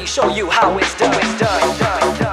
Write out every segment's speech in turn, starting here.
me show you how it's done. It's done, done, done.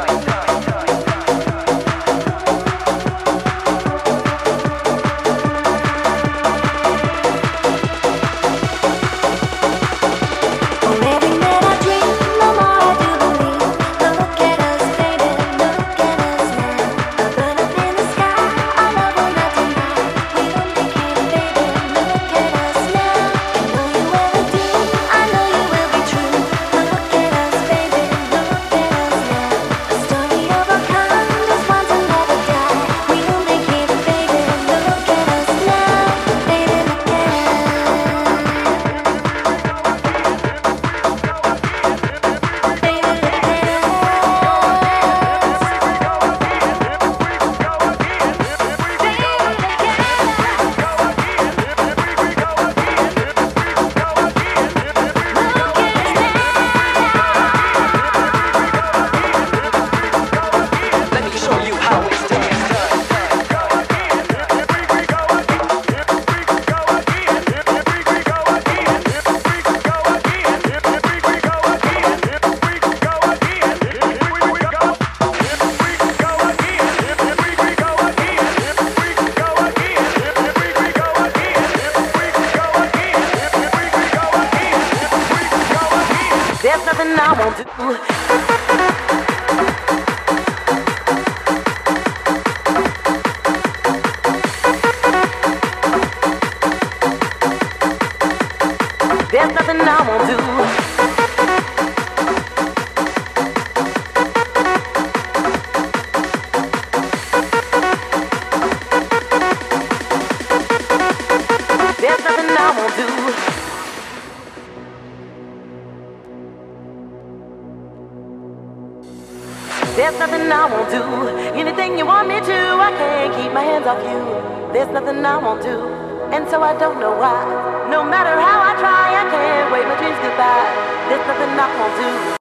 there's nothing I won't do. There's nothing I won't do. There's nothing I won't do. Anything you want me to, I can't keep my hands off you. There's nothing I won't do, and so I don't know why. No matter how I try, I can't wave my dreams goodbye. There's nothing I won't do.